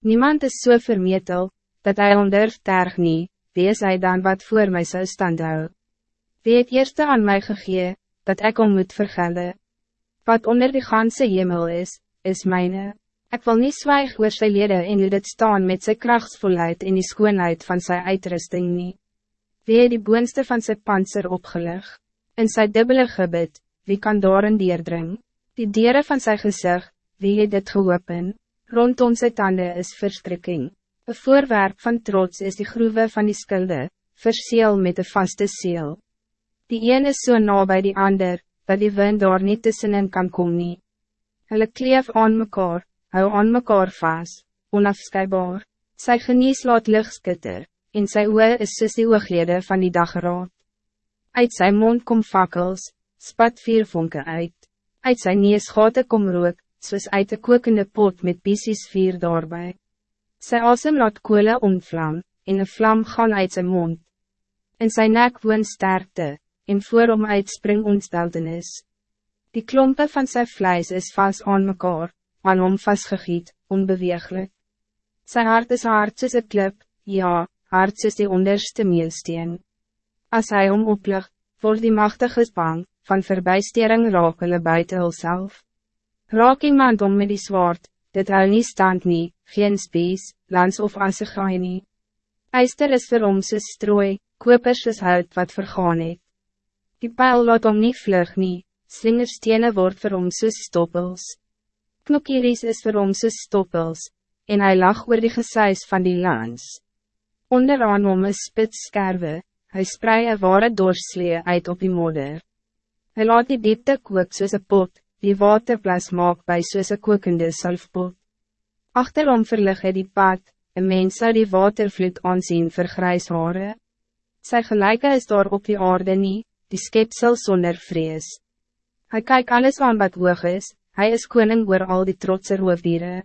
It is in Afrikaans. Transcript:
Niemand is so vermetel, dat hij ondurf terg nie, wie is hy dan wat voor mij zou stand hou? Wie het eerste aan mij gegee, dat ik om moet vergelde? Wat onder die ganse hemel is, is mijne. Ik wil niet zwijg oor sy lede en hoe dit staan met zijn krachtsvolheid en die schoonheid van zijn uitrusting nie. Wie het die boonste van zijn panzer opgelig? In zijn dubbele gebed, wie kan daar een dier dring? Die dieren van zijn gezicht, wie het dit geopen? Rondom sy tanden is verstrikking. Een voorwerp van trots is die groeven van die skulde, verseel met een vaste seel. Die een is so na bij die ander, dat die wind daar niet tussenin kan kom nie. Hulle kleef aan mekaar, hou aan mekaar vast, onafskybaar. Sy genies laat licht skitter, en sy oe is soos die ooglede van die dageraad. Uit sy mond kom fakkels, spat vier vonke uit. Uit sy neesgate kom rook, soos uit de kokende pot met pieces vier daarbij. Sy asem laat koele omvlam, en een vlam gaan uit zijn mond. In zijn nek woon sterkte, en voor hom uitspring ontsteltenis. Die klompen van zijn vlijs is vast aan mekaar, aan hom vastgegiet, onbeweeglijk. Zijn hart is hart soos een klip, ja, hart soos die onderste meelsteen. Als hij om oplig, wordt die machtige bang, van verbijstering raak hulle buiten hulself. Raak iemand om met die zwaard, dit hou nie stand nie, geen spies, lans of assegaai nie. Eister is vir hom soos strooi, kopers is hout wat vergaan het. Die pijl laat om nie vlug nie, slingerstene word vir hom soos stoppels. Knokieries is vir hom soos stoppels, en hij lag oor die gesuis van die lans. Onderaan hom is spitskerwe, hy sprei een ware doorslee uit op die modder. Hij laat die diepte kook soos een pot, die waterplas maak bij soos een kokende salfpot. Achterom verlig hy die pad, een mens zou die watervloed aanzien vir grijs hare. Sy gelijke is daar op die aarde niet die skepsel zonder vrees. Hij kijkt alles aan wat hoog is, hij is koning oor al die trotse roofdieren.